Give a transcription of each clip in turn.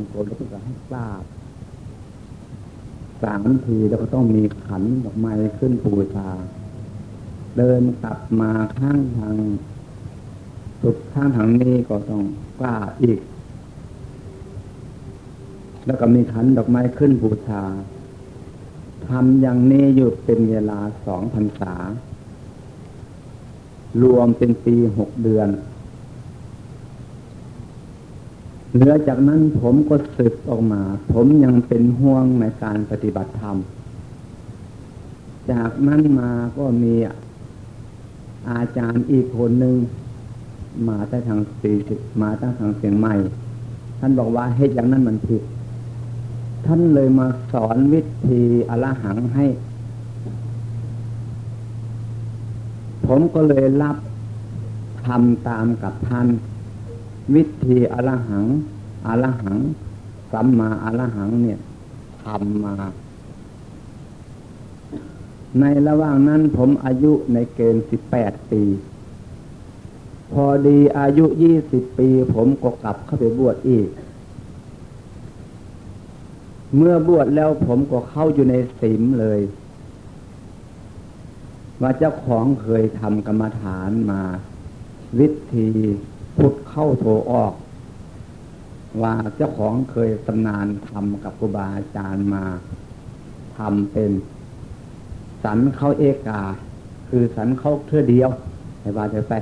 มกรมแล้วก็ให้ทราบสามทีแล้วก็ต้องมีขันดอกไม้ขึ้นปูชา เดินกลับมาข้างทางสุดข้างทางนี้ก็ต้องกล้าอีก แล้วก็มีขันดอกไม้ขึ้นบูชาทำอย่างนี้อยู่เป็นเวลาสองพรรษารวมเป็นปีหกเดือน เหลือจากนั้นผมก็สึกออกมา ผมยังเป็นห่วงในการปฏิบัติธรรม จากนั้นมาก็มีอาจารย์อีกคนหนึ่งมาตั้งทางสี่สิบมาตั้งทางเสียงใหม่ ท่านบอกว่าเหตุอย่างนั้นมันผิด ท่านเลยมาสอนวิธีอรหังให้ ผมก็เลยรับทำตามกับท่าน วิธีอรหังอรหังสัมมาอรหังเนี่ยทำมา ในระหว่างนั้นผมอายุในเกณฑ์สิบแปดปี พอดีอายุยี่สิบปี ผมก็กลับเข้าไปบวชอีก เมื่อบวชแล้วผมก็เข้าอยู่ในสิมเลย ว่าเจ้าของเคยทำกรรมฐานมา วิธี พุทเข้าโทออก ว่าเจ้าของเคยตำนานทำกับครูบาอาจารย์มาทำเป็น สันเข้าเอกา คือสันเข้าเท่อเดียวให้บาจะไป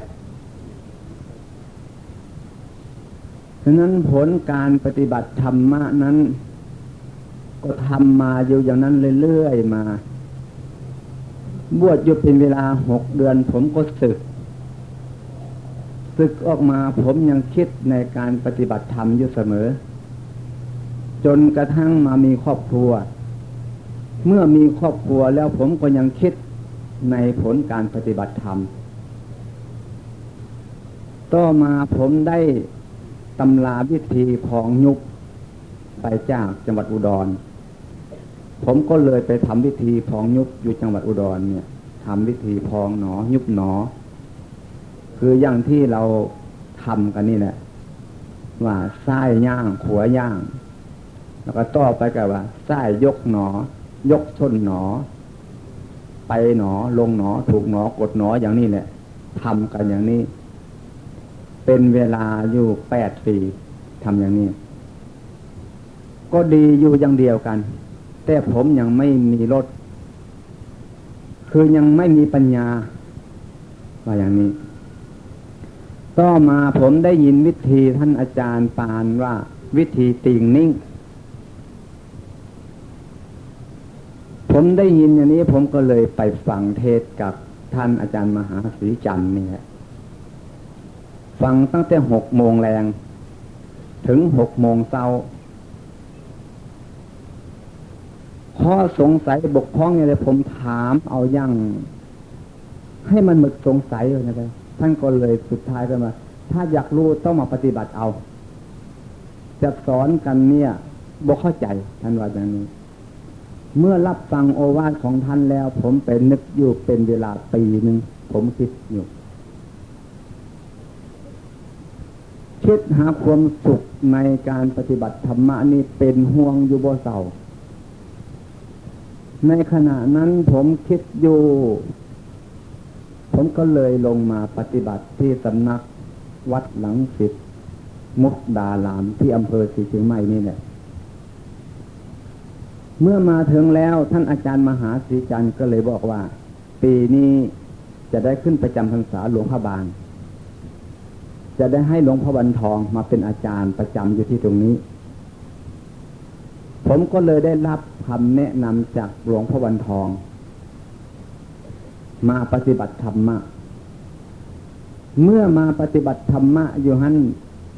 ฉะนั้นผลการปฏิบัติธรรมะนั้น ก็ทำมาอยู่อย่างนั้นเรื่อยๆมา บวชอยู่เป็นเวลาหกเดือนผมก็ศึก ศึกออกมาผมยังคิดในการปฏิบัติธรรมอยู่เสมอ จนกระทั่งมามีครอบครัว เมื่อมีครอบครัวแล้วผมก็ยังคิดในผลการปฏิบัติธรรม ต่อมาผมได้ตำราวิธีพองยุบไปจากจังหวัดอุดร ผมก็เลยไปทำวิธีพองยุบอยู่จังหวัดอุดรเนี่ยทำวิธีพองหนอยุบหนอ คืออย่างที่เราทำกันนี่แหละว่าไส้ย่างขัวย่าง แล้วก็ต่อไปกับว่าไส้ยกหนอ ยกชนหนอ ไปหนอลงหนอถูกหนอกดหนออย่างนี้แหละทำกันอย่างนี้ เป็นเวลาอยู่แปดปีทำอย่างนี้ ก็ดีอยู่อย่างเดียวกัน แต่ผมยังไม่มีรถ คือยังไม่มีปัญญาว่าอย่างนี้ ต่อมาผมได้ยินวิธีท่านอาจารย์ปานว่าวิธีติ่งนิ่ง ผมได้ยินอย่างนี้ผมก็เลยไปฟังเทศกับท่านอาจารย์มหาศรีจันทร์นี่แหละฟังตั้งแต่หกโมงแรง ถึงหกโมงเช้าข้อสงสัยบกพร่องอะไรผมถามเอาอย่างให้มันหมึกสงสัยเลยนะ ท่านก็เลยสุดท้ายก็มา ถ้าอยากรู้ต้องมาปฏิบัติเอา จะสอนกันเนี่ยบอกเข้าใจท่านว่าอย่างนี้ เมื่อรับฟังโอวาทของท่านแล้ว ผมเป็นนึกอยู่เป็นเวลาปีหนึ่งผมคิดอยู่คิดหาความสุขในการปฏิบัติธรรมะนี่เป็นห่วงอยู่บ่เศร้าในขณะนั้นผมคิดอยู่ ผมก็เลยลงมาปฏิบัติที่สำนักวัดหลังสิทธมุกดาลามที่อำเภอศรีเชียงใหม่นี่เนี่ยเมื่อมาถึงแล้วท่านอาจารย์มหาศรีจันทร์ก็เลยบอกว่า ปีนี้จะได้ขึ้นประจำพรรษาหลวงพระบาง จะได้ให้หลวงพ่อบันทองมาเป็นอาจารย์ประจำอยู่ที่ตรงนี้ ผมก็เลยได้รับคำแนะนำจากหลวงพ่อบันทอง มาปฏิบัติธรรมะ เมื่อมาปฏิบัติธรรมะอยู่หัน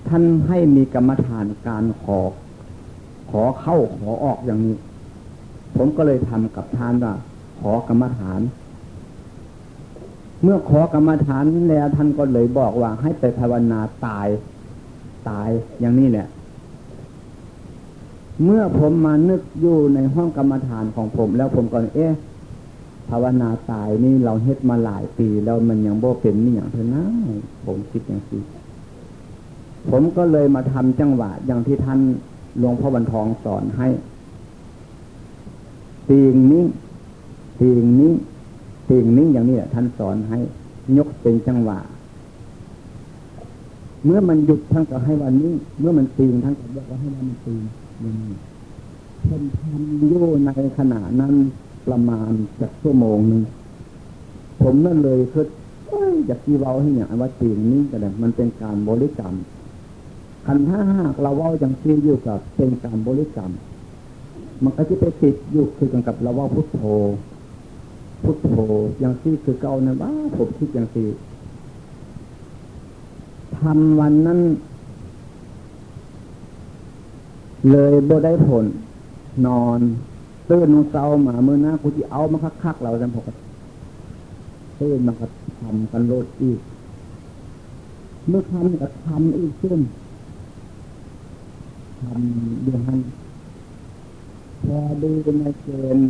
ท่านให้มีกรรมฐานการขอ ขอเข้าขอออกอย่างนี้ ผมก็เลยทำกับท่านว่า ขอกรรมฐาน เมื่อขอกรรมฐานแล้วท่านก็เลยบอกว่าให้ไปภาวนาตายตายอย่างนี้แหละเมื่อผมมานึกอยู่ในห้องกรรมฐานของผม แล้วผมก็เอ๊ะ ภาวนาตายนี่เราเฮ็ดมาหลายปี แล้วมันยังบ่เป็นนี่อย่างเท่านั้นผมคิดอย่างนี้ผมก็เลยมาทำจังหวะ อย่างที่ท่านหลวงพ่อบันทองสอนให้ตีงนิ่งตีงนิ่งตีงนิ่งอย่างนี้ท่านสอนให้ ยกเป็นจังหวะ เมื่อมันหยุดท่านก็ให้วันนี้ เมื่อมันตีงท่านก็บอกว่าให้มันตีงอย่างนี้ท่นทำโยในขณะนั้น ประมาณจากชั่วโมงหนึ่งผมนั่นเลยคืออยากที่เว้าให้เนี่ยว่าตีงนิ่ก็ได้มันเป็นการบริกรรมคันถ้าหากเราว่าอย่างที่อยู่กับเป็นการบริกรรม มันก็จะไปติดอยู่คือกันกับเราว่าพุทโธ พุทโธอย่างที่คือเก่านะว่าผมคิดอย่างที่ทำวันนั้น เลยบ่ได้ผลนอน ตื่นเศร้ามามือหน้ากูที่เอามาคักๆเราจำพกตื่นมาก็ทำกันโลดอีก เมื่อทำก็ทำอีกขึ้นทำเดือนพอดูในเกณฑ์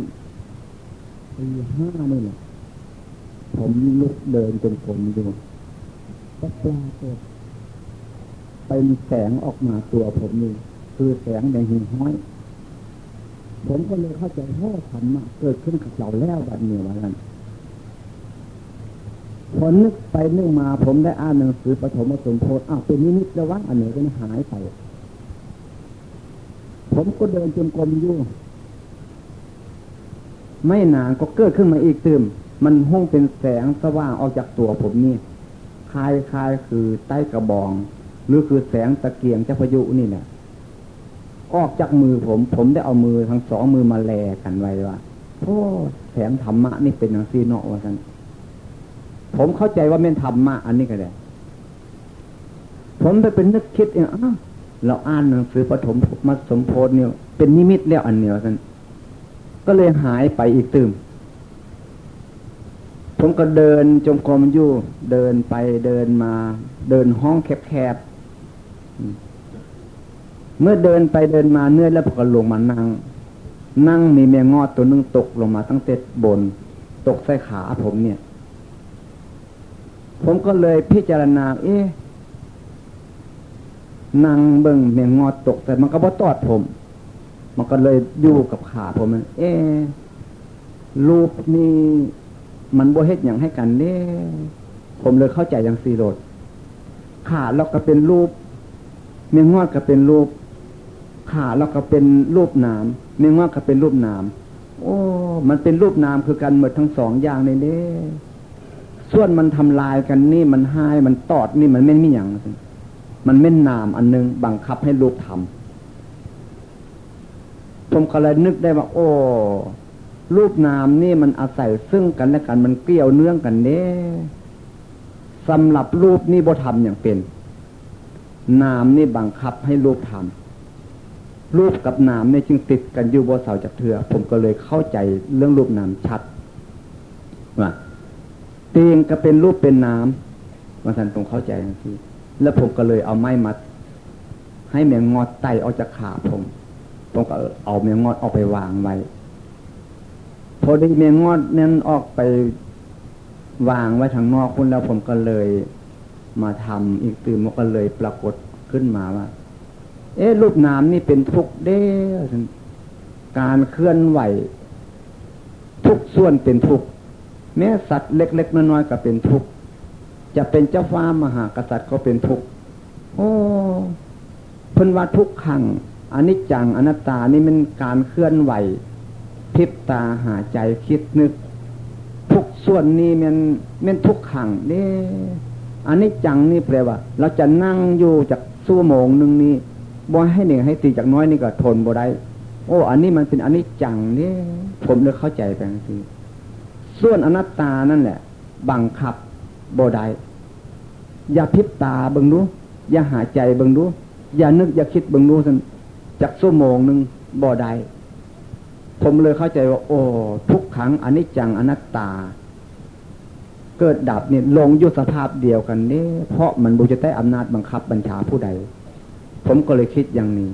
ปีห้านี่แหละผมลุกเดินจนผมดูก็ปลากฏเป็นแสงออกมาตัวผมนี่คือแสงแดงหินห้อย ผมก็เลยเข้าใจว่าธรรมะเกิดขึ้นกับเราแล้วแบบนี้ว่านั้นพอนึกไปนึกมาผมได้อ่านหนังสือปฐมสมโพธิอ้าวเป็นนิมิตแล้วว่าอันไหนก็หายไป ผมก็เดินจนกรมอยู่ ไม่นานก็เกิดขึ้นมาอีกตื่มมันห้องเป็นแสงสว่างออกจากตัวผมนี่คลายคลายคือใต้กระบอง หรือคือแสงตะเกียงเจ้าพายุนี่เนี่ย ออกจากมือผม ผมได้เอามือทั้งสองมือมาแลกันไว้ว่าโอ้แสงธรรมะนี่เป็นอย่างซีเนาะว่าท่านผมเข้าใจว่าเป็นธรรมะอันนี้ก็ได้ผมไปเป็นนึกคิดเองอ้าวเราอ่านหนังสือปฐมมัสมโพธเนี่ย เป็นนิมิตแล้วอันเนียวท่านก็เลยหายไปอีกตื่มผมก็เดินจงกรมอยู่เดินไปเดินมา เดินห้องแคบ เมื่อเดินไปเดินมาเนื่อยแล้วผมก็ลงมานั่ง นั่งมีแมงงอดตัวนึงตกลงมาตั้งแต่บน ตกใส่ขาผมเนี่ย ผมก็เลยพิจารณา เอ๊ะนั่งเบิ่งเมียงงอตกแต่มันก็บ่ตอดผม มันก็เลยอยู่กับขาผมมันเอรูปนี้มันบ่เฮ็ดอย่างให้กันเน่ผมเลยเข้าใจอย่างสีโรดขาเราก็เป็นรูปเมียงงอดก็เป็นรูป ขาเราก็เป็นรูปนามเมียงงอดก็เป็นรูปนาม โอ้ มันเป็นรูปนามคือกันหมดทั้งสองอย่างเลยเน่ส่วนมันทำลายกันนี่มันหายมันตอดนี่มันไม่มีอย่างมันไม่นามอันนึงบังคับให้ลูกทำผมก็เลยนึกได้ว่า โอ้รูปนามนี่มันอาศัยซึ่งกันและกันมันเกี่ยวเนื่องกันเน่สำหรับรูปนี่บ่ทำอย่างเป็น นามนี่บังคับให้รูปทำ รูปกับนามนี่ยจึงติดกันอยู่บนเสาจากเถือผมก็เลยเข้าใจเรื่องรูปนามชัดว่าเตียงก็เป็นรูปเป็นนามวันสันตรงเข้าใจอย่างที่แล้วผมก็เลยเอาไม้มาให้เมียงอดไตออกจากขาผมผมก็เอาเมียงอดออกไปวางไว้พอดีเมียงอดนั้นออกไปวางไว้ทางนอกคุณแล้วผมก็เลยมาทำอีกตื่นมันก็เลยปรากฏขึ้นมาว่า เอ๊ะรูปน้ำนี่เป็นทุกเด้การเคลื่อนไหว ทุกส่วนเป็นทุกแม้สัตว์เล็ก ๆ น้อยๆก็เป็นทุกข์จะเป็นเจ้าฟ้ามหากษัตริย์ก็เป็นทุกข์โอ้พันว่าทุกขังอนิจจังอนัตตานี่มันการเคลื่อนไหวพิบตาหาใจคิดนึก ทุกส่วนนี้มันมันทุกขังนี่อันนี้จังนี่แปลว่า เราจะนั่งอยู่จากสู้โมงหนึ่งนี้ บ่ให้หนึ่งให้ตีจากน้อยนี่ก็ทนบ่ได้โอ้ อันนี้มันเป็นอันนี้จังนี่ผมเลยเข้าใจไปทีส่วนอนัตตานั่นแหละ บังคับบ่ได้อย่าพิบตาเบิ่งดูอย่าหายใจเบิ่งดูอย่านึกอย่าคิดเบิ่งดูสันจากชั่วโมงหนึ่งบ่ได้ผมเลยเข้าใจว่า โอ้ทุกขังอันิจจังอนัตตา เกิดดับเนี่ยลงยุสภาพเดียวกันนี่เพราะมันบูจะได้อำนาจบังคับบัญชาผู้ใด ผมก็เลยคิดอย่างนี้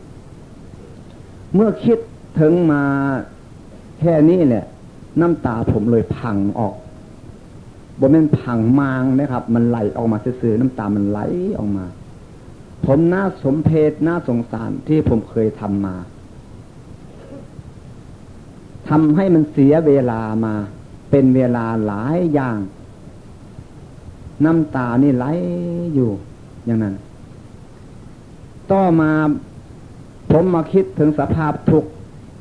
เมื่อคิดถึงมาแค่นี้แหละน้ำตาผมเลยพังออกบนแม่นพังมางนะครับ มันไหลออกมาซื่อๆน้ำตามันไหลออกมา ผมน่าสมเพชน่าสงสารที่ผมเคยทำมาทำให้มันเสียเวลามา เป็นเวลาหลายอย่าง น้ำตานี่ไหลอยู่อย่างนั้น ต่อมาผมมาคิดถึงสภาพทุกข์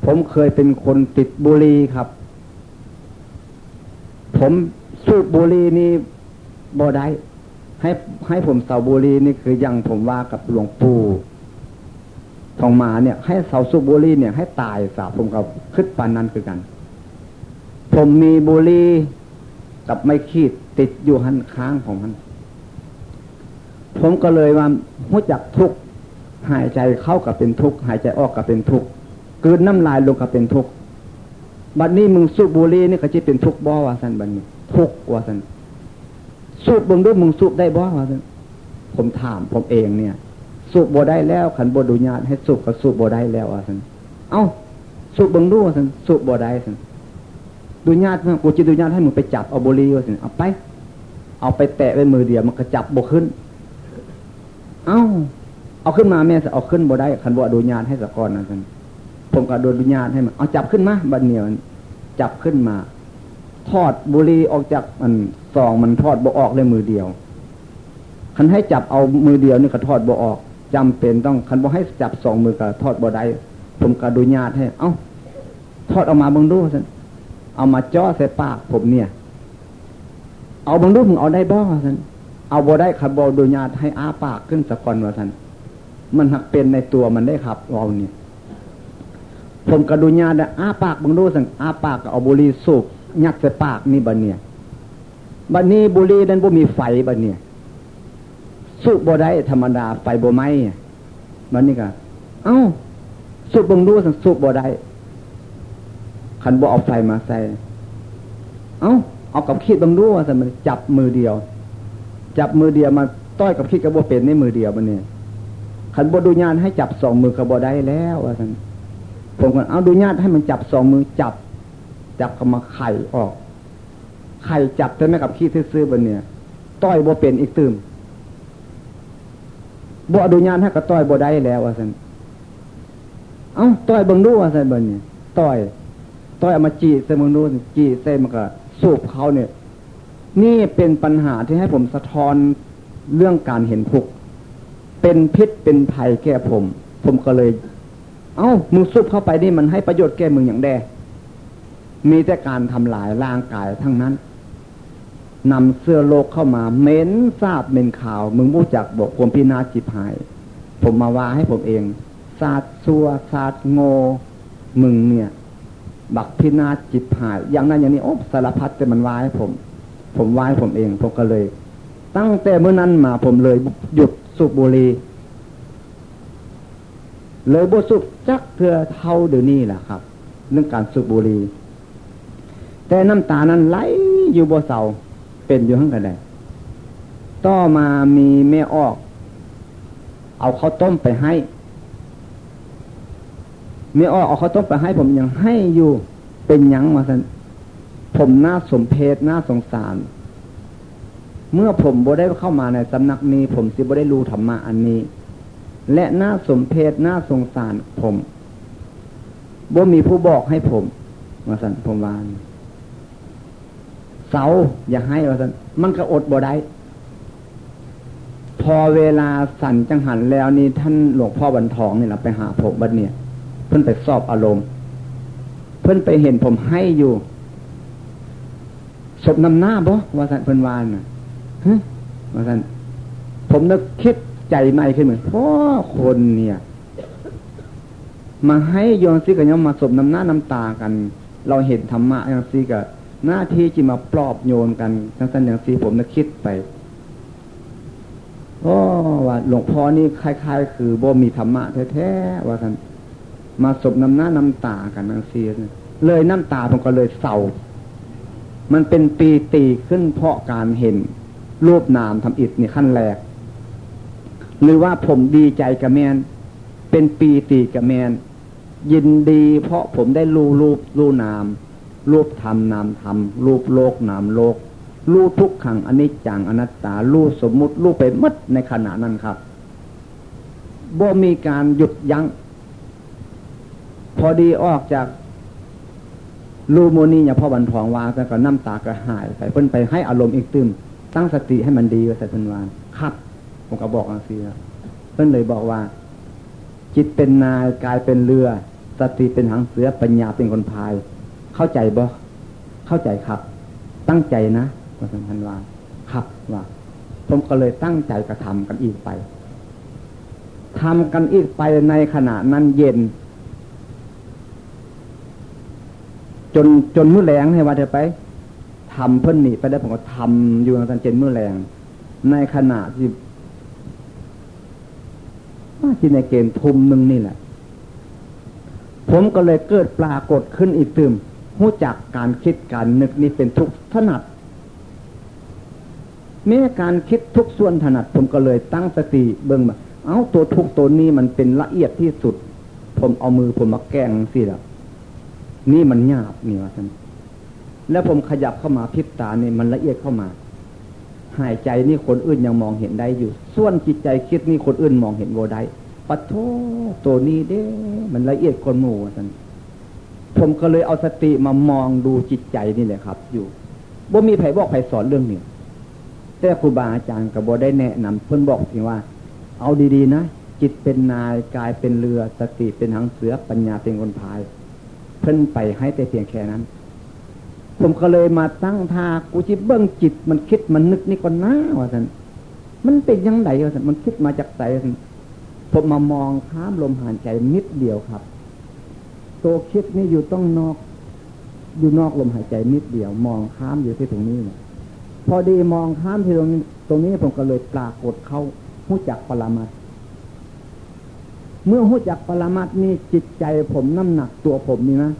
ผมเคยเป็นคนติดบุหรี่ครับ ผมสูบบุหรี่นี่บ่ได้ให้ให้ผมเสาบุรีนี่คือยังผมว่ากับหลวงปู่ทองมาเนี่ย ให้เสาสูบบุรีเนี่ย ให้ตายสาผมกับขึ้นปานนั้นคือกัน ผมมีบุรีกับไม่ขีดติดอยู่หันค้างของมัน ผมก็เลยว่าหู้จักทุก หายใจเข้ากับเป็นทุกข์หายใจออกกับเป็นทุกข์กืนน้ำลายลงกับเป็นทุกข์บัดนี้มึงสูบบุหรี่นี่ก็จะเป็นทุกข์บ่วะสันบัดนี้ทุกข์ว่าสันสูบบึงด้วยมึงสูบได้บ่วะผมถามผมเองเนี่ย สูบบ่ได้แล้วขันบดุญาตให้สูบก็สูบบ่ได้แล้วอะสันเอ้าสูบบึงด้วยสันสูบบ่ได้สันดุญาตเมื่อกูจะดุญาตให้มึงไปจับเอาบุหรี่ว่าสันเอาไป เอาไปแตะไว้มือเดียวมันก็จับบ่ขึ้น เอ้า เอาขึ้นมาแม่จะเอาขึ้นบ่ได้ขันบ่ดุญาตให้สะกอนนะสันผมก็โดนดุญาตให้มันเอาจับขึ้นมาบัดเหนียวจับขึ้นมา ทอดบุรีออกจากมันซองมันทอดบ่ออกเลยมือเดียวคันให้จับเอามือเดียวนี่ก็ทอดบ่ออกจำเป็นต้องคันบ่ให้จับสองมือก็ทอดบ่ได้ผมก็ดูญาตให้ เอ้า ทอดออกมาบังดูสันเอามาจ่อใส่ปากผมเนี่ย เอาบังดูมึงเอาได้บ่สันเอาบ่ได้ขันบ่ดูญาตให้อ้าปากขึ้นสะก่อนว่าสัน มันหักเป็นในตัวมันได้ครับเราเนี่ยผมกระดูญาตอ้าปากบังดูสันอ้าปากเอาบุรีสูบยักใส่ปากนี่บันเนี่ยบันนี้บุรีนั้นบ่มีไฟบันเนี่ยสูบบ่ได้ธรรมดาไฟบ่ไหมบันนี้ก็เอ้าสูบบังดูสังสูบบ่ได้ขันบ่เอาไฟมาใส่ เอ้าเอากับขีดบังดูสันมันจับมือเดียว จับมือเดียวมาต้อยกับขีดกับบ่เป็นในมือเดียวมันเนี่ย ขันบดูญาณให้จับสองมือกับบได้แล้วว่าสันผมก็เอาดูญาตให้มันจับสองมือจับ จับเข้ามาไข่ออก ไข่จับแต่ไม่กับขี้ซื่อๆบนเนี่ย ต้อยบ่เป็นอีกตืมบ่อดูญาณให้กับต้อยบ่ได้แล้วว่าสันเอ้าต้อยบังดูว่าสันบนเนี่ยต้อย ต้อยเอามาจีเส้นบังดูจีเส้นมันก็สูบเขาเนี่ย นี่เป็นปัญหาที่ให้ผมสะท้อนเรื่องการเห็นทุก เป็นพิษเป็นภัยแก่ผม ผมก็เลย เอา้ามึงสูบเข้าไปนี่มันให้ประโยชน์แก่มึงอย่างแดมีแต่การทำลายร่างกายทั้งนั้นนำเสื้อโลกเข้ามาเม้นทราบเมนข่าว มึงรู้จักบอกความพินาศจิบหาย ผมมาว่าให้ผมเองศาสตร์ซัวศาสตร์โงมึงเนี่ย บักพินาศจิบหาย อย่างนั้นอย่างนี้โอ้สารพัดแต่มันว่าให้ผม ผมว่าให้ผมเอง ผมก็เลย ตั้งแต่เมื่อนั้นมาผมเลยหยุด สูบบุหรี่เลยบสุบจักเพื่อเท่าเดี๋ยวนี้แหละครับ เรื่องการสูบบุหรี่แต่น้ำตานั้นไหลอยู่บนเสาเป็นอยู่ข้างกันได้ต่อมามีแม่ออก เอาข้าวต้มไปให้แม่ออกเอาข้าวต้มไปให้ ผมยังให้อยู่เป็นยังมาสันผมน่าสมเพชหน่าสงสาร เมื่อผมบ่ได้เข้ามาในสำนักนี้ ผมสิบ่ได้รู้ธรรมะอันนี้ และน่าสมเพชน่าสงสารผมบ่มีผู้บอกให้ผมมาสันผมวานเสาอย่าให้ว่าสันมันก็อดบ่ได้พอเวลาสันจังหันแล้วนี่ท่านหลวงพ่อบันทองนี่แหละไปหาผมบัดเนี่ย เพิ่อนไปสอบอารมณ์ เพิ่อนไปเห็นผมให้อยู่ศพนำหน้าบ่ว่าสันเพิ่นวานนะ ฮะว่าสันผมนึกคิดใจใหม่ขึ้นเหมือนเพราะคนเนี่ย มาให้โยนซิกับยมมาศพนำหน้าน้ำตากัน เราเห็นธรรมะย่างซีกับหน้าที่จะมาปลอบโยนกันทั้งสั้นอย่างสีผมนึกคิดไปโอ้ว่าหลวงพ่อนี่คล้าย ๆ คือบ่มีธรรมะแท้ๆว่าท่านมาสบน้ำหน้าน้ำตากันทั้งสีเลยน้ำตาผมก็เลยเศร้า มันเป็นปีตีขึ้นเพราะการเห็น รูปนามทำอิฐนี่ขั้นแรก หรือว่าผมดีใจกับแมนเป็นปีตีกับแมนยินดีเพราะผมได้รู้รูปรู้นาม รูปธรรมนามธรรมรูปโลกนามโลก รู้ทุกขังอนิจจังอนัตตา รู้สมมุติรู้ไปมัดในขณะนั้นครับบ่มีการหยุดยัง้ง พอดีออกจากลูโมนีอย่าพ่อบันทองวาแต่ก็น้ำตากระหายใส่เพิ่นไปให้อารมณ์อีกตึม ตั้งสติให้มันดีใส่เพิ่นวานครับผมก็บอกอังซีเพิ่นเลยบอกว่า จิตเป็นนายกายเป็นเรือ สติเป็นหางเสือปัญญาเป็นคนพาย เข้าใจบ่เข้าใจครับ ตั้งใจนะคุณสัมพันธ์ว่าครับว่าผมก็เลยตั้งใจกระทำกันอีกไปทำกันอีกไปในขณะนั้นเย็น จนจนมื้อแรงให้ว่าเธอไป ทำเพิ่นหนีไปได้ผมก็ทำอยู่ตอนเจนมื้อแรง ในขณะที่ว่าที่ในเกณฑ์ทุมหนึ่งนี่แหละ ผมก็เลยเกิดปรากฏขึ้นอีกตื่มหู้จักการคิดการนึกนี่เป็นทุกถนัดแม้การคิดทุกส่วนถนัด ผมก็เลยตั้งสติเบิ่งมาเอาตัวทุกตัวนี้มันเป็นละเอียดที่สุด ผมเอามือผมมาแกงสิละนี่มันหยาบนี่ว่าท่าน แล้วผมขยับเข้ามาพิบตาเนี่ยมันละเอียดเข้ามา หายใจนี่คนอื่นยังมองเห็นได้อยู่ ส่วนจิตใจคิดนี่คนอื่นมองเห็นโวได้ปัทโทตัวนี้เด้ มันละเอียดคนหมู่ท่านผมก็เลยเอาสติมามองดูจิตใจนี่แหละครับ อยู่บ่มีไผบอกไผสอนเรื่องนี้แต่ครูบาอาจารย์กับบ่ได้แนะนำเพิ่นบอกเพียงว่า เอาดีๆนะจิตเป็นนายกายเป็นเรือสติเป็นหางเสือปัญญาเป็นคนพาย เพิ่นไปให้แต่เพียงแค่นั้น ผมก็เลยมาตั้งท่ากูจิเบิ้งจิต มันคิดมันนึกนี่ก่อนนะว่าสันมันเป็นยังไงว่านมันคิดมาจากใจผมมามองข้ามลมหายใจนิดเดียวครับตัวคิดนี่อยู่ต้องนอก อยู่นอกลมหายใจนิดเดียว มองข้ามอยู่ที่ตรงนี้เนี่ยพอดีมองข้ามที่ตรงนี้ตรงนี้ผมก็เลยปรากฏเขาหู้จักปรามัดเมื่อหู้จักปรามัดนี่จิตใจผมน้ำหนักตัวผมนี่นะ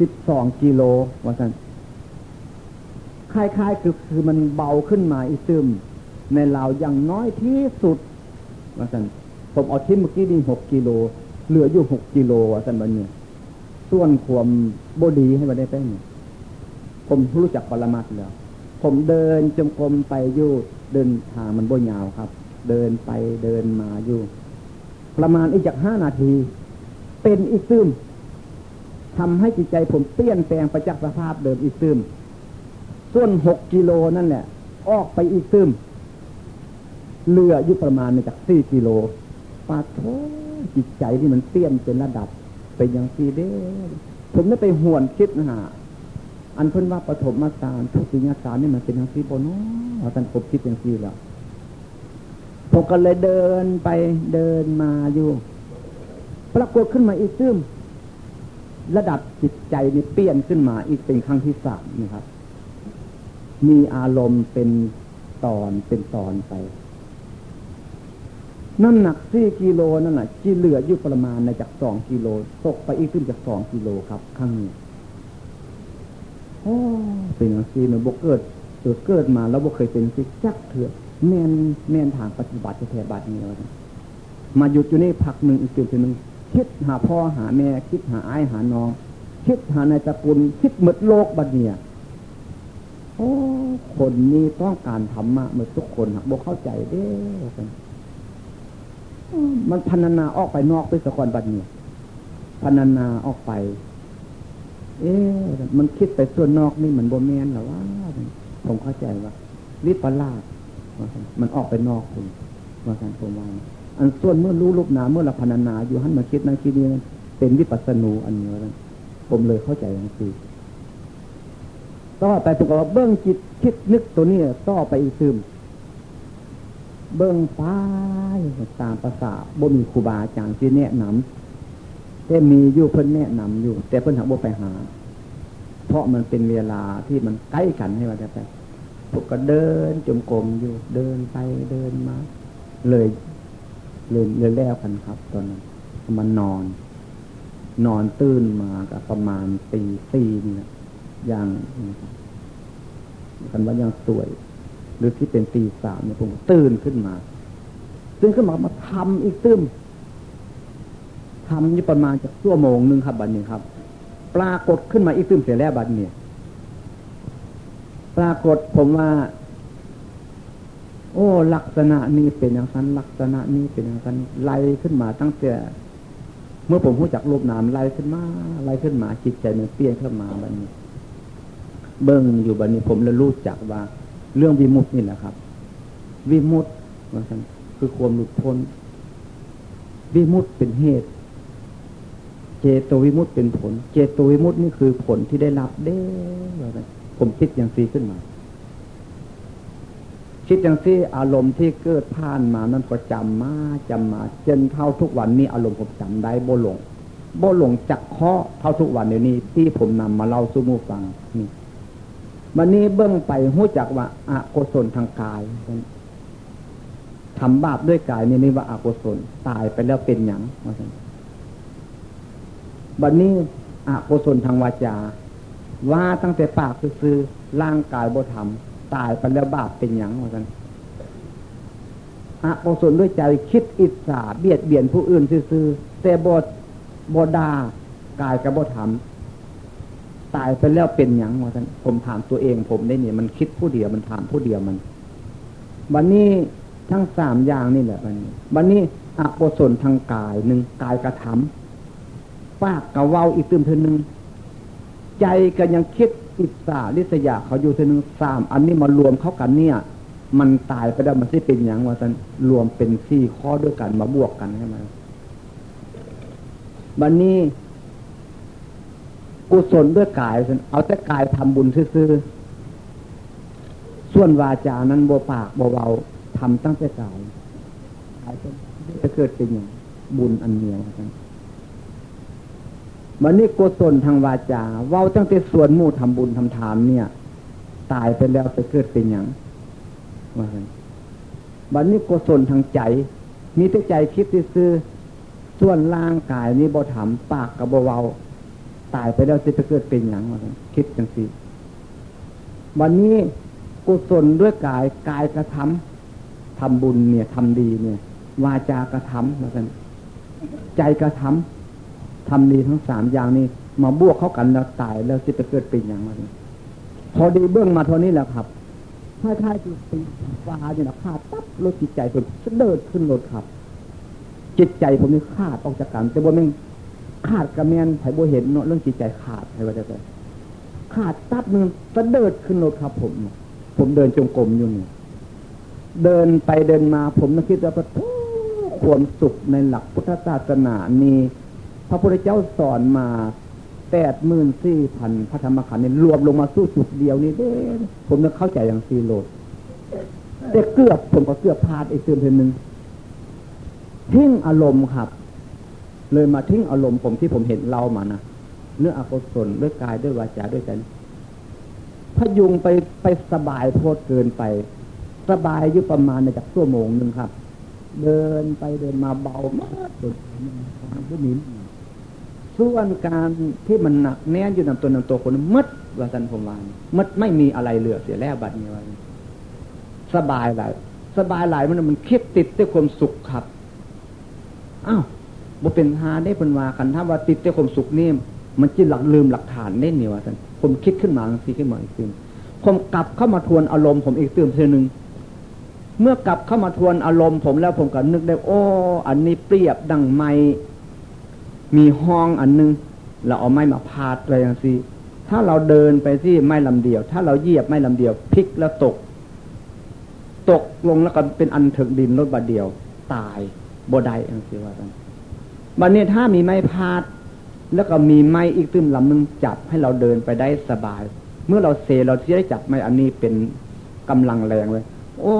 สิบสองกิโลว่าสัน คล้ายๆคือคือมันเบาขึ้นมาอีซึมในเราอย่างน้อยที่สุดว่าสันผมเอาทิ้งเมื่อกี้นี่หกกิโลเหลืออยู่หกกิโลว่าสันบันเนี่ยส่วนควมบดีให้มาได้แป้งผมรู้จักปรมัดแล้ว ผมเดินจมกรมไปอยู่เดินทางมันบ่ยาวครับ เดินไปเดินมาอยู่ ประมาณอีกจากห้านาที เป็นอีกซึมทำให้จิตใจผมเปลี่ยนแปลงไปจากสภาพเดิมอีกซึม ส่วนหกกิโลนั่นแหละ ออกไปอีกซึมเรืออยู่ประมาณในจากสี่กิโลปาโทจิตใจที่มันเปลี่ยนเป็นระดับ เป็นอย่างซีเด้ผมได้ไปหวนคิดนะฮะอันเพิ่นว่าปฐมมาสารทุกสิ่งสารนี่มันเป็นอย่างซีโบโนท่านผมคิดอย่างซีแล้วผมก็เลยเดินไปเดินมาอยู่ ปรากฏขึ้นมาอีกซึมระดับจิตใจนี่เปลี่ยนขึ้นมาอีกเป็นครั้งที่สามนี่ครับ มีอารมณ์เป็นตอนเป็นตอนไป น้ำหนักสี่กิโลนั่นแหละที่เหลืออยู่ประมาณในจากสองกิโลตกไปอีกขึ้นจากสองกิโลครับ ข้างนี้โอ้เป็นอย่างซีมันบกเกิดเออเกิดมาแล้วบกเคยเป็นสิจักเถื่อแม่นแม่นทางปฏิบัติแท้บัตนี้แล้วมาหยุดอยู่นี่พักหนึ่งอีกจุดหนึ่งคิดหาพ่อหาแม่ คิดหาไอ้หาน้อง คิดหาในตระกูลคิดหมดโลกบัดเนี่ย โอ้คนนี้ต้องการธรรมะเมื่อทุกคนหักบกเข้าใจเด้มันพันนาออกไปนอกไปสะกอนบัดเนี่ยพันนาออกไป เอ๊ะมันคิดไปส่วนนอกนี่เหมือนโบแมนหรอว่าผมเข้าใจว่าลิปลาดมันออกไปนอกคุณมาสันผมว่าอันส่วนเมื่อรู้รูปนาเมื่อเราพันนาอยู่หันมาคิดนั่นคิดนี้เป็นวิปัสสนูอันนี้แล้วผมเลยเข้าใจอย่างนี้ ต่อไปผมก็เบื้องจิตคิดนึกตัวนี้ต่อไปอีกซึมเบิ้องฟ้าตามภาษาบ่มีครูบาอาจารย์ที่แนะนำแต่มีอยู่เพิ่นแนะนำอยู่ แต่เพิ่นหาบ่ไปหา เพราะมันเป็นเวลาที่มันใกล้กันให้ว่าจะไปพวกก็เดินจมกลมอยู่ เดินไปเดินมา เลยเลยเลยแล้วกันครับ ตอนนั้นมันนอน นอนตื่นมากับประมาณตีสี่นี่ อย่างกันว่ายังสวย หรือที่เป็นตีสามเนี่ยผมตื่นขึ้นมา ตื่นขึ้นมามาทำอีกตึ้มทำนี่ประมาณจากชั่วโมงหนึ่งครับบัดนี้ครับ ปรากฏขึ้นมาอีกตึ้มเสียแล้วบัดเนี่ยปรากฏผมว่า โอ้ ลักษณะนี้เป็นอย่างนั้นลักษณะนี้เป็นอย่างนั้นไล่ขึ้นมาตั้งแต่เมื่อผมรู้จักรูปนามไล่ขึ้นมาไล่ขึ้นมาจิตใจมันเปลี่ยนขึ้นมาบันนี้ เบิ้งอยู่บันนี้ผมเลยรู้จักว่า เรื่องวิมุตตินี่แหละครับ วิมุตติว่าสันคือความหลุดพ้น วิมุตติเป็นเหตุ เจโตวิมุตติเป็นผล เจโตวิมุตตินี่คือผลที่ได้รับเด้ผมคิดอย่างซีขึ้นมาคิดอย่างที่อารมณ์ที่เกิดผ่านมานั้นก็จำมาจำมาจนเท่าทุกวันนี้อารมณ์ผมจำได้โบหลงโบหลงจักข้อเท่าทุกวันเดี๋ยวนี้ที่ผมนำมาเล่าสู่มูฟังนี่ วันนี้เบื้องไปหู้จักว่าอาโกศลทางกายทำบาปด้วยกายนี่นี่ว่าอาโกศลตายไปแล้วเป็นอย่างว่าบันนี้อาโกศลทางวาจา ว่าตั้งแต่ปากคือร่างกายบ่ทำตายไปแล้วบาปเป็นอย่างเหมือนกันอกุศลด้วยใจคิดอิจฉาเบียดเบียนผู้อื่นซื่อแต่บดบดากายกับบดทำ ตายไปแล้วเป็นอย่างเหมือนผมถามตัวเอง ผมได้เนี่ยมันคิดผู้เดียวมันถามผู้เดียวมันวันนี้ทั้งสามอย่างนี่แหละวันนี้วันนี้อกุศลทางกายหนึ่งกายกระทำปากกระเว้าอีกตื่มเธอหนึ่งใจก็ยังคิดอิสาลิสยาเขาอยู่เทีหนึ่งสามอันนี้มารวมเข้ากันเนี่ย มันตายไปแล้วมันจะเป็นอย่างว่าสันรวมเป็นสี่ข้อด้วยกันมาบวกกันใช่ไหมบันนี้ กุศลด้วยกายสันเอาแต่กายทำบุญซื่อส่วนวาจานั้นโบปากโบเบาทำตั้งแต่กายกายจะเกิดเป็นอย่างบุญอันเนียวกันมันนี่กุศลทางวาจาเว้าตั้งแต่ส่วนมู่ทำบุญทำทานเนี่ย ตายไปแล้วไปเกิดเป็นอย่างว่าบันนี้กุศลทางใจ มีแต่ใจคิดซื้อส่วนร่างกายนี้บ่ถามปากกับบ่เว้า ตายไปแล้วจะไปเกิดเป็นอย่างว่าคิดจังสิวันนี้กุศลด้วยกายกายกระทำทำบุญเนี่ยทำดีเนี่ย วาจากระทำเหมือนกันใจกระทำทำดีทั้งสามอย่างนี้ มาบวกเข้ากันแล้วตายแล้วจะไปเกิดเป็นอย่างไรพอดีเบื้องมาเท่านี้แหละครับถ้าท้ายจิตตีฟ้าอยู่นะขาดปั๊บรถจิตใจผมเดินขึ้นรถครับ จิตใจผมนี่ขาดออกจากกันแต่ว่าไม่ ขาดกระเมียนไผ่บัวเห็นเนาะเรื่องจิตใจขาดไผ่ว่าจะไปขาดตับนึงสะเดิดขึ้นรถครับ ผม ผมเดินจงกรมอยู่นี่เดินไปเดินมา ผมนึกคิดว่าความสุขในหลักพุทธศาสนานี้พระพุทธเจ้าสอนมาแปดหมื่นสี่พันพระธรรมขันธ์นี่รวมลงมาสู้จุดเดียวนี่เด้ผมนึกเข้าใจอย่างซีโรดแต่เกือบผมก็เกือบพลาดอีกเตือนเพนหนึ่งทิ้งอารมณ์ครับ เลยมาทิ้งอารมณ์ผมที่ผมเห็นเรามานะเนื้ออกุศลด้วยกายด้วยวาจาด้วยใจพยุงไปไปสบายโพดเกินไป สบายอยู่ประมาณในจากชั่วโมงหนึ่งครับ เดินไปเดินมาเบามากสุดผู้นี้ส่วนการที่มันหนักแน่นอยู่นำตัวนำตัวคนมัดวาสันผมวานมัดไม่มีอะไรเหลือเสียแล้วบัดนี้ว่าสบายหลายสบายหลายมันมันคิดติดด้วยความสุขครับอ้าว บ่เป็นหาได้เป็นว่ากันถ้าว่าติดด้วยความสุขนี่มันจิตหลักลืมหลักฐานได้เนี่ยว่าสันผมคิดขึ้นมาสิขึ้นมาอีกทีผมกลับเข้ามาทวนอารมณ์ผมอีกเติมเท่นึงเมื่อกลับเข้ามาทวนอารมณ์ผมแล้วผมก็นึกได้โอ้อันนี้เปรียบดังไม้มีห้องอันนึงเราเอาไม้มาพาดอะไรอย่างนี้ถ้าเราเดินไปที่ไม้ลำเดียว ถ้าเราเหยียบไม้ลำเดียวพลิกแล้วตก ตกลงแล้วก็เป็นอันถึกดินรถบาเดียว ตายบดายอย่างนี้ว่ากัน บันนี้ถ้ามีไม้พาด แล้วก็มีไม้อีกตึ้มลำนึงจับให้เราเดินไปได้สบาย เมื่อเราเซเราที่ได้จับไม้อันนี้เป็นกำลังแรงเลย โอ้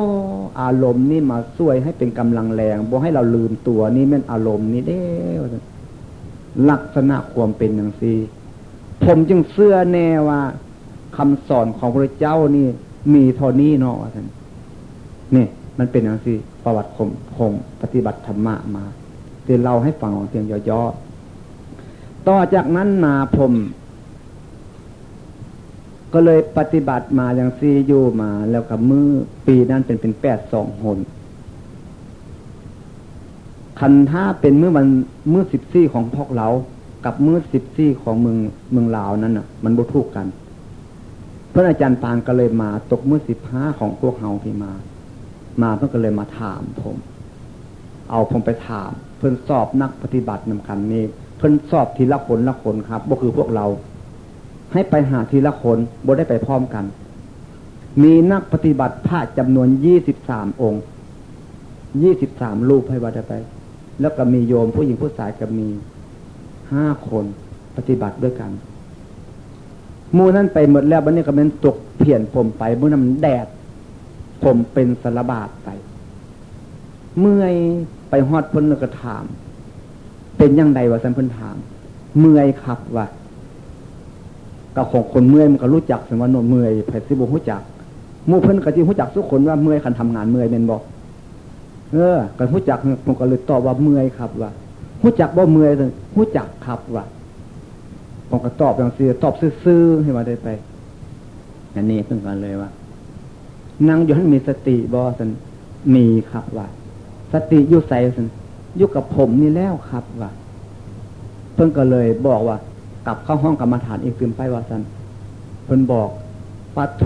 อารมณ์นี่มาช่วยให้เป็นกำลังแรงบอกให้เราลืมตัวนี่แม่นอารมณ์นี่เด้ลักษณะความเป็นอย่างซีผมจึงเสื้อแน่ว่าคำสอนของพระเจ้านี่ มีเท่านี้เนาะท่านนี่ มันเป็นอย่างซีประวัติผมผมปฏิบัติธรรมะมา เดี๋ยวเราให้ฟังของเพียงย่อๆ ต่อจากนั้นมาผม ก็เลยปฏิบัติมาอย่างซีอยู่มา แล้วกับมือปีนั้นเป็นเป็นแปดสองหนคันถ้าเป็นมือมันมือสิบซี่ของพวกเรา กับมือสิบซี่ของเมืองเมืองลาวนั้นอะ มันบุทุกกันพระอาจารย์ปานก็เลยมาตกมือสิบห้าของพวกเฮาที่มา มาเพื่อก็เลยมาถามผม เอาผมไปถาม พื่นสอบนักปฏิบัตินำคันนี้ เพื่นสอบทีละคนละคนครับบ่คือพวกเรา ให้ไปหาทีละคนบ่ได้ไปพร้อมกัน มีนักปฏิบัติพระจำนวนยี่สิบสามองค์ยี่สิบสามรูปให้วัดไป แล้วก็มีโยมผู้หญิงผู้ชายก็มีห้าคนปฏิบัติด้วยกันมูนั้นไปหมดแล้วบันนี้ก็เป็นตกเพียนผมไปเมูนั้นแดด ผมเป็นสารบาดไป เมื่อย ไปฮอดพ้นแล้วก็ถาม เป็นยังไงวะสันเพิ่นถาม เมื่อยครับวะก็ของคนเมื่อยมันก็รู้จักสมวันเมื่อยไผ่ซิบุรู้จักมู่เพิ่นก็จีรู้จักทุกคนว่าเมื่อยคันทำงานเมื่อยเป็นบอกเออก็รู้จักผมก็เลยตอบว่าเมื่อยครับว่ารู้จักบ่เมื่อยเลยรู้จักครับว่าผมก็ตอบอย่างซีตอบซื่อๆให้มาได้ไปอันนี้เพิ่งกันเลยว่านั่งอยู่ให้มีสติบอสันมีครับว่า สติอยู่ใส่สันอยู่กับผมนี่แล้วครับว่าเพิ่งก็เลยบอกว่า กลับเข้าห้องกรรมฐานอีกคืนไปว่าสันเพิ่นบอกปะโท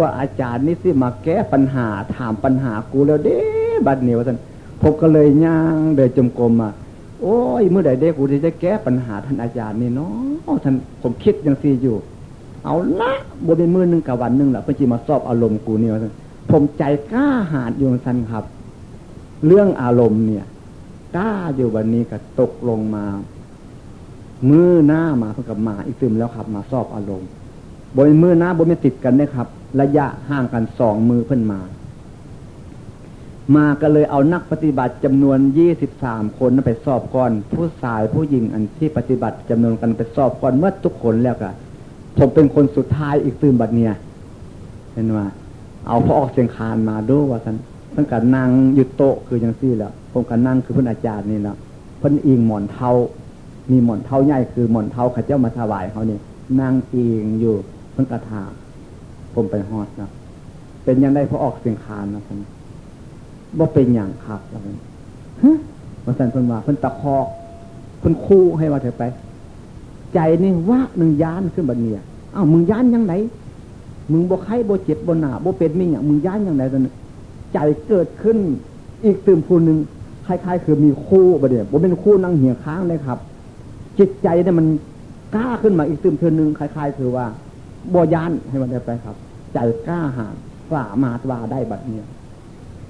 ว่าอาจารย์นี่สิมาแก้ปัญหาถามปัญหากูแล้วเด้บัดเหนียวสันผมก็เลยย่างเดินจมกรมมาโอ้ยเมื่อใดเด็กกูจะแก้ปัญหาท่านอาจารย์นี่เนาะท่านผมคิดยังซีอยู่ เอาละบนเป็นมือหนึ่งกับวันหนึ่งแหละเพื่อจะมาสอบอารมณ์กูเนี่ยผมใจกล้าหาดอยู่สันครับ เรื่องอารมณ์เนี่ยกล้าอยู่วันนี้ก็ตกลงมา มือหน้ามาเพื่อกับมาอีกซึมแล้วครับ มาสอบอารมณ์บนมือหน้าบนไม่ติดกันนะครับ ระยะห่างกันสองมือเพิ่นมา มาก็เลยเอานักปฏิบัติจำนวนยี่สิบสามคนไปสอบก่อน ผู้ชายผู้หญิงอันที่ปฏิบัติจำนวนกันไปสอบก่อนเมื่อทุกคนแล้วก็ผมเป็นคนสุดท้ายอีกตื่นบัดเนี่ยเห็นว่าเอาพอออกเสียงคานมาดูว่าท่าน ท่นก็นั่งยุโตคืออย่างซี่แล้วผมก็นั่งคือเพื่นอาจารย์นี่แล้วเพิ่นอิงหมอนเทามีหมอนเทาใหญ่คือหมอนเทาข้าเจ้ามาถวายเขานี่นั่งอิงอยู่เพิ่นกระถาผมไปฮอดนะเป็นยังได้พอออกเสียงคานนะท่าเป็นอย่างครับแล้วมันฮะมาสั่นเพิ่นว่าเพิ่นตะคอกเพิ่นคู่ให้ว่าเถอะไป ใจนี่ว่าหนึ่งยานขึ้นบัดเนี่ยอ้าวมึงยานยังไงมึงบ่ไข้บ่เจ็บบ่หนาบ่เป็นไม่อย่างมึงยานยังไงตอน ใจเกิดขึ้น อีกตื่นผู้หนึ่งคล้ายๆ คือมีคู่บัดเนี่ยบ่เป็นคู่นั่งเหี่ยค้างเลยครับ จิตใจเนี่ยมันกล้าขึ้นมาอีกตื่นเทือนึงคล้าย ๆ คือว่าบ่ยานให้มันได้ไปครับ ใจกล้าหาญสามารถว่าได้บัดเนี่ย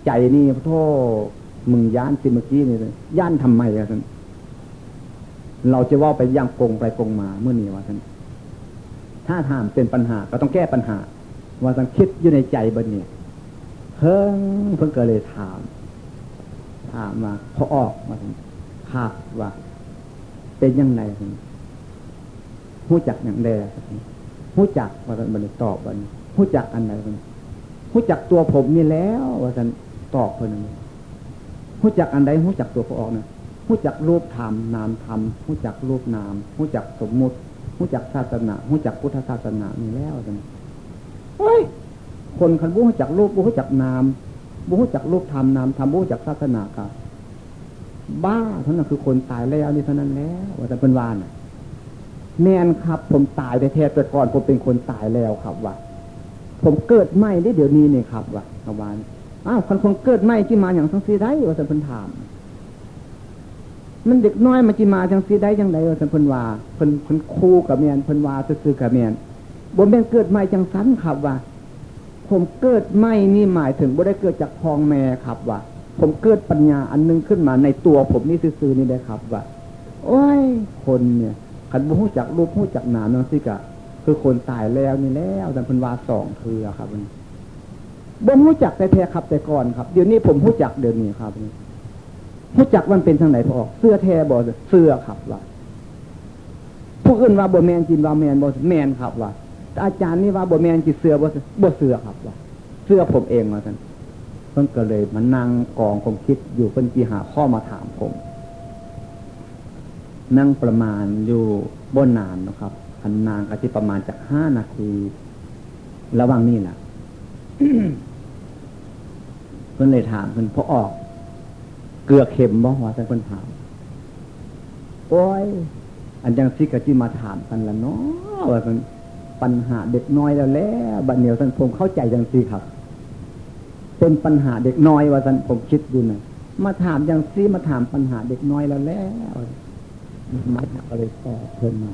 ใจนี่พระโทมึงย่านสิเมื่อกี้นี่เลยย่านทำไมอะท่านเราจะว่าไปย่างกงไปกงมาเมื่อนี้ว่าท่านถ้าถามเป็นปัญหาก็ต้องแก้ปัญหา ว่าท่านคิดอยู่ในใจบันเนี่ย เพิ่งเพิ่งก็เลยถาม ถามมาพอออกมาท่านภาพว่า เป็นยังไงท่านหู้จักอย่างแดหู้จักว่าท่านบันตอบบันหู้จักอันไหนท่านหู้จักตัวผมนี่แล้วว่าท่านตอบคนนึงหู้จักอันใดหู้จักตัวเขาออกนะหู้จักรูปธรรมนามธรรมหู้จักรูปนามหู้จักสมมุติหู้จักศาสนาหู้จักพุทธศาสนานี่แล้วจังเฮ้ย คนคันบู้จักรูปบู้จักนามบู้จักรูปธรรมนามธรรมบู้จักศาสนาครับบ้าเท่านั้นคือคนตายแล้วนี่เท่านั้นแล้วว่าแต่เป็นวานแม่นครับ ผมตายแต่แท้แต่ก่อนผมเป็นคนตายแล้วครับว่าผมเกิดไม่ได้เดี๋ยวนี้เนี่ยครับว่าประวานอ้าวคนคงเกิดไม่ที่มาอย่างทั้งสีได้ว่าสันพันถามมันเด็กน้อยมาจีมาจังสีได้ยังไงว่าสันพันว่าเพิ่นเพิ่นคู่กับเมียนเพิ่นว่าซื้อกับเมียนบนเป็นเกิดไม่จังสันครับว่า ผมเกิดไม่นี่หมายถึงบ่ได้เกิดจากพองแม่ครับว่าผมเกิดปัญญาอันนึงขึ้นมาในตัวผมนี่ซื่อๆนี่ได้ครับว่าโอ้ย คนเนี่ยขันบูฮู้จักรูปฮู้จักหนามนั่นสิกะ คือคนตายแล้วนี่แล้วแต่พันวาสองเทือครับมันบ่รู้จักแต่แท้ครับแต่ก่อนครับ เดี๋ยวนี้ผมรู้จักเดี๋ยวนี้ครับรู้จักมันเป็นทางไหนพอเสื้อแท้บ่เสื้อครับว่าผู้อื่นว่าบ่แมนจินว่าแมนบ่แมนครับว่า อาจารย์นี่ว่าบ่แมนจิเสือบ่บ่เสือครับว่าเสือผมเองมาท่านเพิ่นก็เลยมานั่งกองคงคิดอยู่เพิ่นจีหาข้อมาถามผม นั่งประมาณอยู่บนนานนะครับอันนางก็ที่ประมาณจากห้านาทีระวังนี่แหละเพื่นเลยถามเพื่นพอออก เกลือเข็มบ้างวท่านเพื่นถามโอ้ยอันยังซิกะที่มาถามกันละเนาะว่าเป็น ปัญหาเด็กน้อยแล้วแล้วบัดเหนียวท่านผมเข้าใจจังซีครับ เป็นปัญหาเด็กน้อยว่าสันผมคิดดูนะมาถามอย่างซีมาถามปัญหาเด็กน้อยแล้วแล้วมาก็เลยตอบเพิ่มมา